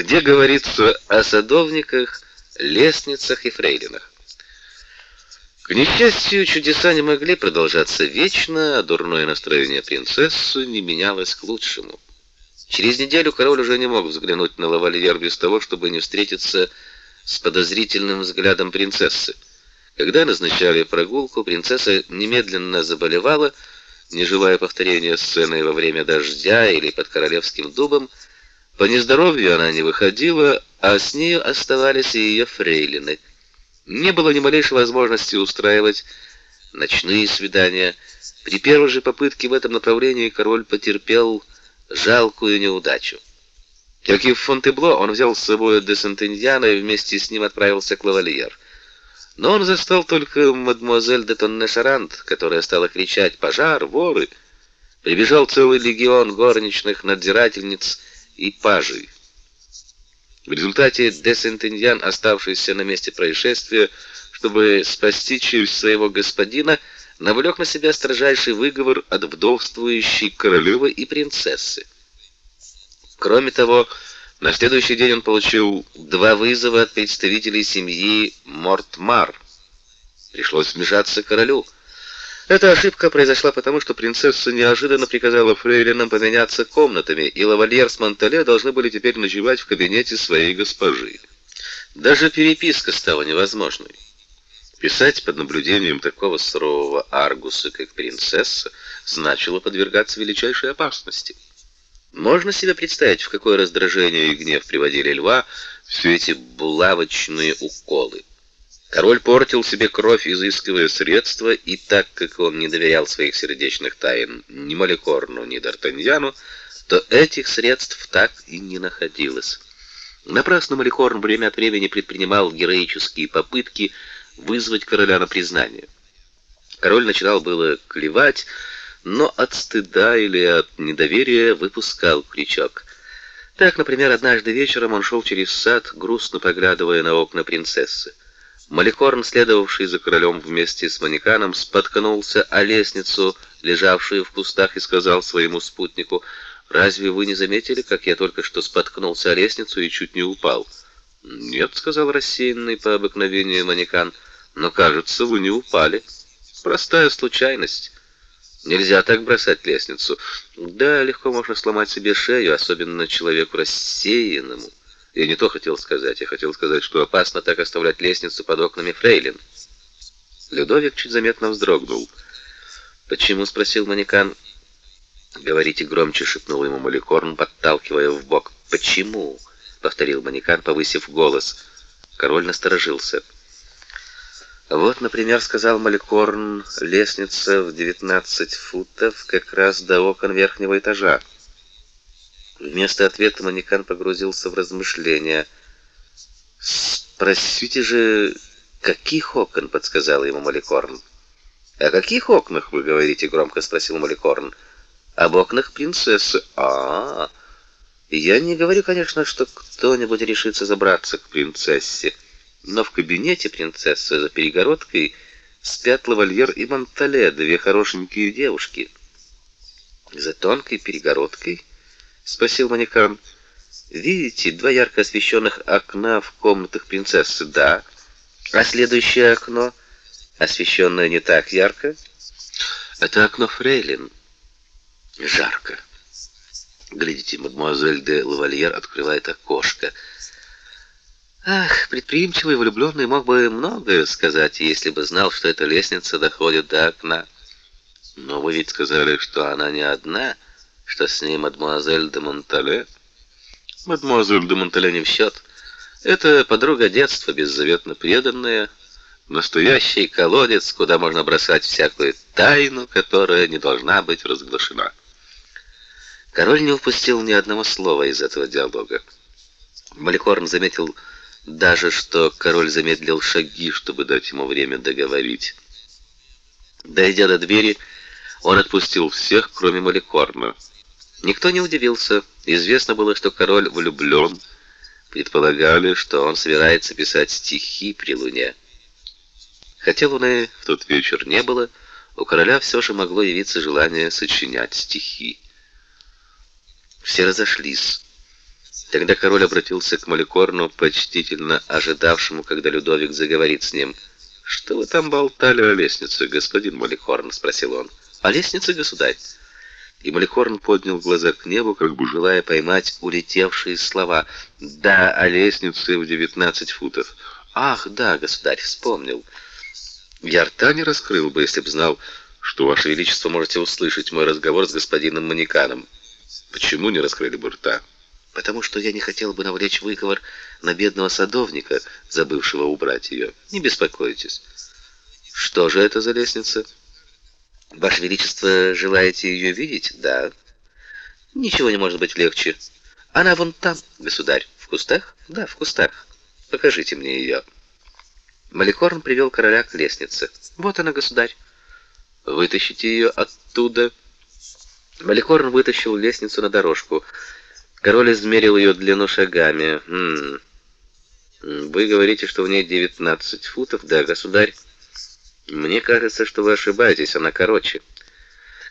где говорится о садовниках, лестницах и фрейлинах. К несчастью, чудеса не могли продолжаться вечно, а дурное настроение принцессы не менялось к лучшему. Через неделю король уже не мог взглянуть на лавальер без того, чтобы не встретиться с подозрительным взглядом принцессы. Когда назначали прогулку, принцесса немедленно заболевала, не желая повторения сцены во время дождя или под королевским дубом. По нездоровью она не выходила, а с нею оставались и ее фрейлины. Не было ни малейшей возможности устраивать ночные свидания. При первой же попытке в этом направлении король потерпел жалкую неудачу. Как и в Фонтебло, он взял с собой де Сентеньяна и вместе с ним отправился к Лавальер. Но он застал только мадемуазель де Тонне-Шарант, которая стала кричать «Пожар! Воры!». Прибежал целый легион горничных надзирательниц и пажей. В результате де Сентеньян, оставшийся на месте происшествия, чтобы спасти честь своего господина, навлек на себя строжайший выговор от вдовствующей королевы и принцессы. Кроме того, на следующий день он получил два вызова от представителей семьи Мортмар. Пришлось вмешаться королю. Эта ошибка произошла потому, что принцесса неожиданно приказала фрейлинам поменяться комнатами, и лавальер с Монтале должны были теперь ночевать в кабинете своей госпожи. Даже переписка стала невозможной. Писать под наблюдением такого сурового аргуса, как принцесса, значило подвергаться величайшей опасности. Можно себе представить, в какое раздражение и гнев приводили льва все эти булавочные уколы. Король портил себе кровь, изыскивая средства, и так как он не доверял своих сердечных тайн ни Маликорну, ни Д'Артаньяну, то этих средств так и не находилось. Напрасно Маликорн время от времени предпринимал героические попытки вызвать короля на признание. Король начинал было клевать, но от стыда или от недоверия выпускал крючок. Так, например, однажды вечером он шел через сад, грустно поглядывая на окна принцессы. Маликорн, следовавший за королем вместе с манеканом, споткнулся о лестницу, лежавшую в кустах, и сказал своему спутнику: "Разве вы не заметили, как я только что споткнулся о лестницу и чуть не упал?" "Нет", сказал рассеянный по обыкновению манекан. "Но, кажется, вы не упали. Простая случайность". Нельзя так бросать лестницу. Да, легко можно сломать себе шею, особенно человеку рассеянному. Я не то хотел сказать, я хотел сказать, что опасно так оставлять лестницу под окнами фрейлин. Людовик чуть заметно вздрогнул. "Почему?" спросил манекан. "Говорите громче", шепнул ему Маликорн, подталкивая в бок. "Почему?" повторил манекан, повысив голос. Король насторожился. Вот, например, сказал Маликорн, лестница в 19 футов как раз до окон верхнего этажа. Вместо ответа Манекан погрузился в размышления. Спросите же, каких окон, подсказал ему Маликорн. О каких окнах вы говорите, громко спросил Маликорн. Об окнах принцессы. А, -а, -а. я не говорю, конечно, что кто-нибудь решится забраться к принцессе. Но в кабинете принцессы за перегородкой спят лавальер и Монтале, две хорошенькие девушки. За тонкой перегородкой, спросил манекан. Видите два ярко освещенных окна в комнатах принцессы? Да. А следующее окно, освещенное не так ярко, это окно Фрейлин. Жарко. Глядите, мадемуазель де Лавальер открывает окошко. Ах, предприимчивый влюбленный мог бы многое сказать, если бы знал, что эта лестница доходит до окна. Но вы ведь сказали, что она не одна, что с ней мадемуазель де Монтале. Мадемуазель де Монтале не в счет. Это подруга детства, беззаветно преданная, настоящий колодец, куда можно бросать всякую тайну, которая не должна быть разглашена. Король не упустил ни одного слова из этого диалога. Маликорн заметил даже что король замедлил шаги, чтобы дать ему время договорить. Дойдя до двери, он отпустил всех, кроме Маликорна. Никто не удивился. Известно было, что король влюблен. Предполагали, что он собирается писать стихи при луне. Хотя луны в тот вечер не было, у короля все же могло явиться желание сочинять стихи. Все разошлись. Тогда король обратился к Маликорну, почтительно ожидавшему, когда Людовик заговорит с ним. Что вы там болтали о лестнице, господин Маликорн, спросил он. О лестнице, государь. И Маликорн поднял глаза к небу, как бы желая поймать улетевшие слова. Да, о лестнице в девятнадцать футов. Ах, да, государь, вспомнил. Я рта не раскрыл бы, если б знал, что ваше величество можете услышать мой разговор с господином Манеканом. Почему не раскрыли бы рта? потому что я не хотел бы навлечь выговор на бедного садовника, забывшего убрать ее. Не беспокойтесь. Что же это за лестница? Ваше величество, желаете ее видеть? Да. Ничего не может быть легче. Она вон там, государь, в кустах? Да, в кустах. Покажите мне ее. Маликорн привел короля к лестнице. Вот она, государь. Вытащите ее оттуда. Маликорн вытащил лестницу на дорожку. Король измерил ее длину шагами. Хм. Вы говорите, что в ней 19 футов, да, государь? Мне кажется, что вы ошибаетесь, она короче.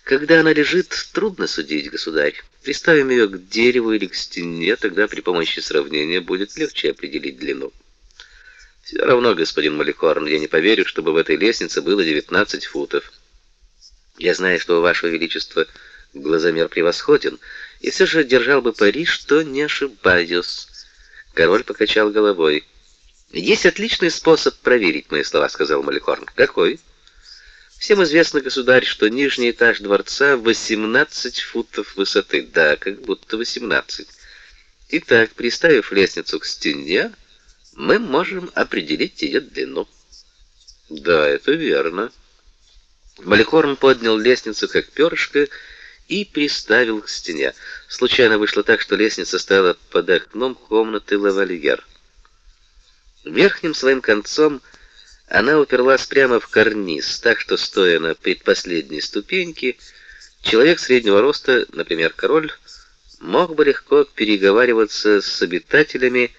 Когда она лежит, трудно судить, государь. Приставим ее к дереву или к стене, тогда при помощи сравнения будет легче определить длину. Все равно, господин Маликорн, я не поверю, чтобы в этой лестнице было 19 футов. Я знаю, что у вашего величества глазомер превосходен, и все же держал бы пари, что не ошибаюсь. Король покачал головой. Есть отличный способ проверить мои слова, сказал Маликорн. Какой? Всем известно, государь, что нижний этаж дворца 18 футов высоты. Да, как будто 18. Итак, приставив лестницу к стене, мы можем определить ее длину. Да, это верно. Маликорн поднял лестницу как перышко и приставил к стене. Случайно вышло так, что лестница стояла под окном комнаты лавальер. Верхним своим концом она уперлась прямо в карниз, так что стоя на предпоследней ступеньке, человек среднего роста, например, король, мог бы легко переговариваться с обитателями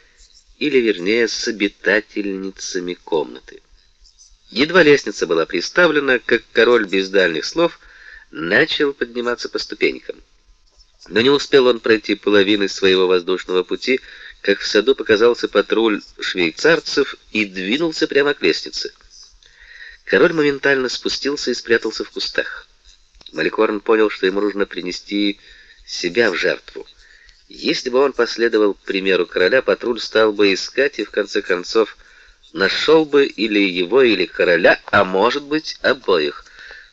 или вернее с обитательницами комнаты. Едва лестница была приставлена, как король без дальних слов начал подниматься по ступенькам. Но не успел он пройти половины своего воздушного пути, как в саду показался патруль швейцарцев и двинулся прямо к лестнице. Король моментально спустился и спрятался в кустах. Маликорн понял, что ему нужно принести себя в жертву. Если бы он последовал примеру короля, патруль стал бы искать и в конце концов нашел бы или его, или короля, а может быть, обоих.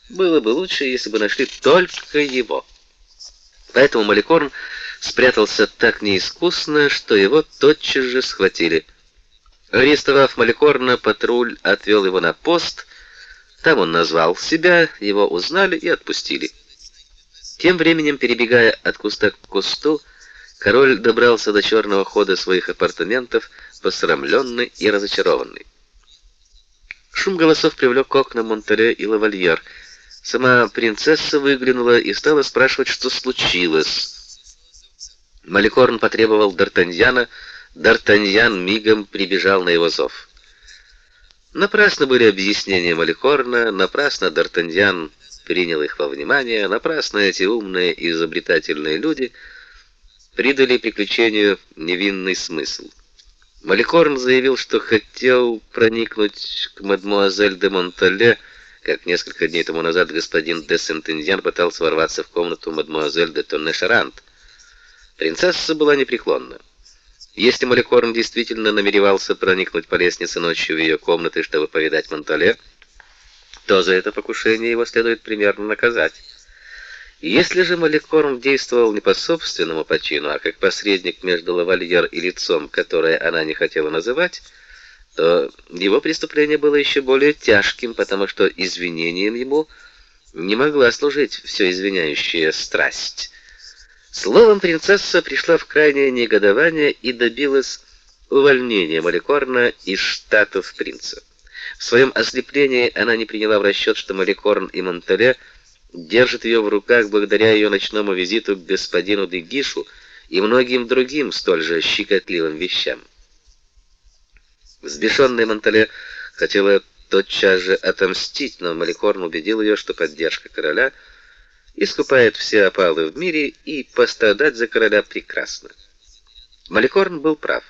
Было бы лучше, если бы нашли только его. Поэтому Маликорн спрятался так неискусно, что его тотчас же схватили. Арестовав Маликорна, патруль отвел его на пост. Там он назвал себя, его узнали и отпустили. Тем временем, перебегая от куста к кусту, король добрался до черного хода своих апартаментов, посрамленный и разочарованный. Шум голосов привлек к окнам Монтале и Лавальер — Сама принцесса выглянула и стала спрашивать, что случилось. Маликорн потребовал Д'Артаньяна, Д'Артаньян мигом прибежал на его зов. Напрасно были объяснения Маликорна, напрасно Д'Артаньян принял их во внимание, напрасно эти умные и изобретательные люди придали приключению невинный смысл. Маликорн заявил, что хотел проникнуть к мадмуазель де Монтале, как несколько дней тому назад господин де Сентензиан пытался ворваться в комнату мадемуазель де Тонне-Шарант. Принцесса была непреклонна. Если Маликорн действительно намеревался проникнуть по лестнице ночью в ее комнаты, чтобы повидать Монтале, то за это покушение его следует примерно наказать. Если же Маликорн действовал не по собственному почину, а как посредник между лавальер и лицом, которое она не хотела называть, то его преступление было еще более тяжким, потому что извинением ему не могла служить все извиняющая страсть. Словом, принцесса пришла в крайнее негодование и добилась увольнения Маликорна из штатов принца. В своем ослеплении она не приняла в расчет, что Маликорн и Монтале держат ее в руках благодаря ее ночному визиту к господину Дегишу и многим другим столь же щекотливым вещам. Взбешенная Монтале хотела тотчас же отомстить, но Маликорн убедил ее, что поддержка короля искупает все опалы в мире и пострадать за короля прекрасно. Маликорн был прав.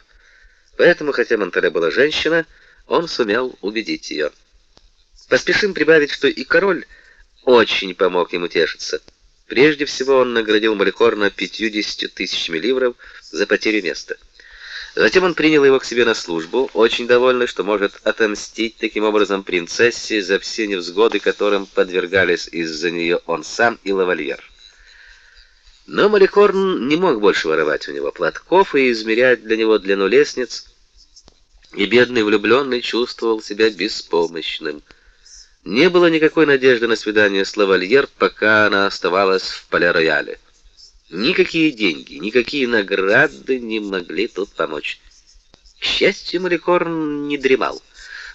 Поэтому, хотя Монтале была женщина, он сумел убедить ее. Поспешим прибавить, что и король очень помог ему тешиться. Прежде всего он наградил Маликорна 50 тысячами ливров за потерю места. Затем он принял его к себе на службу, очень довольный, что может отомстить таким образом принцессе за все невзгоды, которым подвергались из-за нее он сам и лавальер. Но Маликорн не мог больше воровать у него платков и измерять для него длину лестниц, и бедный влюбленный чувствовал себя беспомощным. Не было никакой надежды на свидание с лавальер, пока она оставалась в Пале-Рояле. Никакие деньги, никакие награды не могли тут помочь. К счастью, Маликорн не дремал.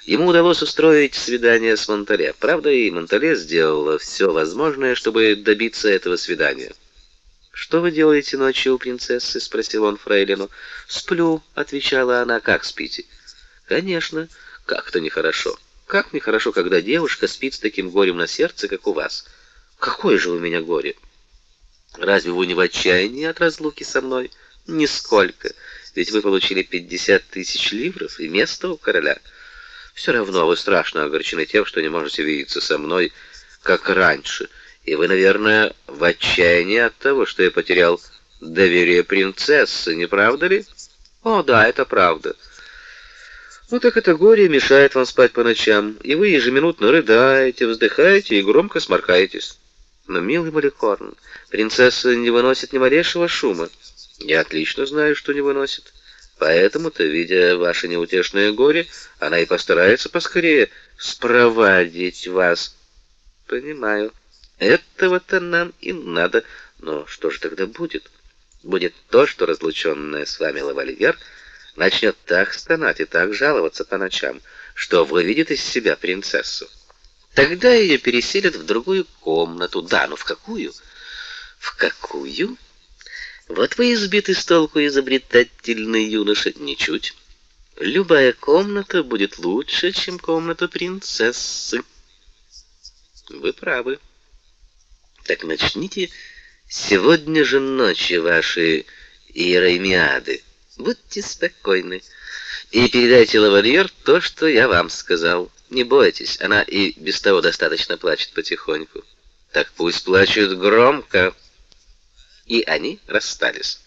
Ему удалось устроить свидание с Монтале. Правда, и Монтале сделала все возможное, чтобы добиться этого свидания. «Что вы делаете ночью у принцессы?» — спросил он фрейлину. «Сплю», — отвечала она. «Как спите?» «Конечно, как-то нехорошо». Как нехорошо, когда девушка спит с таким горем на сердце, как у вас. Какое же у меня горе? Разве вы не в отчаянии от разлуки со мной? Нисколько. Ведь вы получили пятьдесят тысяч ливров и место у короля. Все равно вы страшно огорчены тем, что не можете видеться со мной, как раньше. И вы, наверное, в отчаянии от того, что я потерял доверие принцессы, не правда ли? О, да, это правда. Ну так это горе мешает вам спать по ночам, и вы ежеминутно рыдаете, вздыхаете и громко сморкаетесь. Но, милый Маликорн, принцесса не выносит ни малейшего шума. Я отлично знаю, что не выносит. Поэтому-то, видя ваше неутешное горе, она и постарается поскорее спровадить вас. Понимаю. Этого-то нам и надо. Но что же тогда будет? Будет то, что разлученная с вами лавальер — начнет так стонать и так жаловаться по ночам, что выведет из себя принцессу. Тогда ее переселят в другую комнату. Да, но в какую? В какую? Вот вы избиты с толку изобретательный юноша, ничуть. Любая комната будет лучше, чем комната принцессы. Вы правы. Так начните сегодня же ночью ваши иеремиады. Будьте спокойны и передайте лавальер то, что я вам сказал. Не бойтесь, она и без того достаточно плачет потихоньку. Так пусть плачет громко. И они расстались.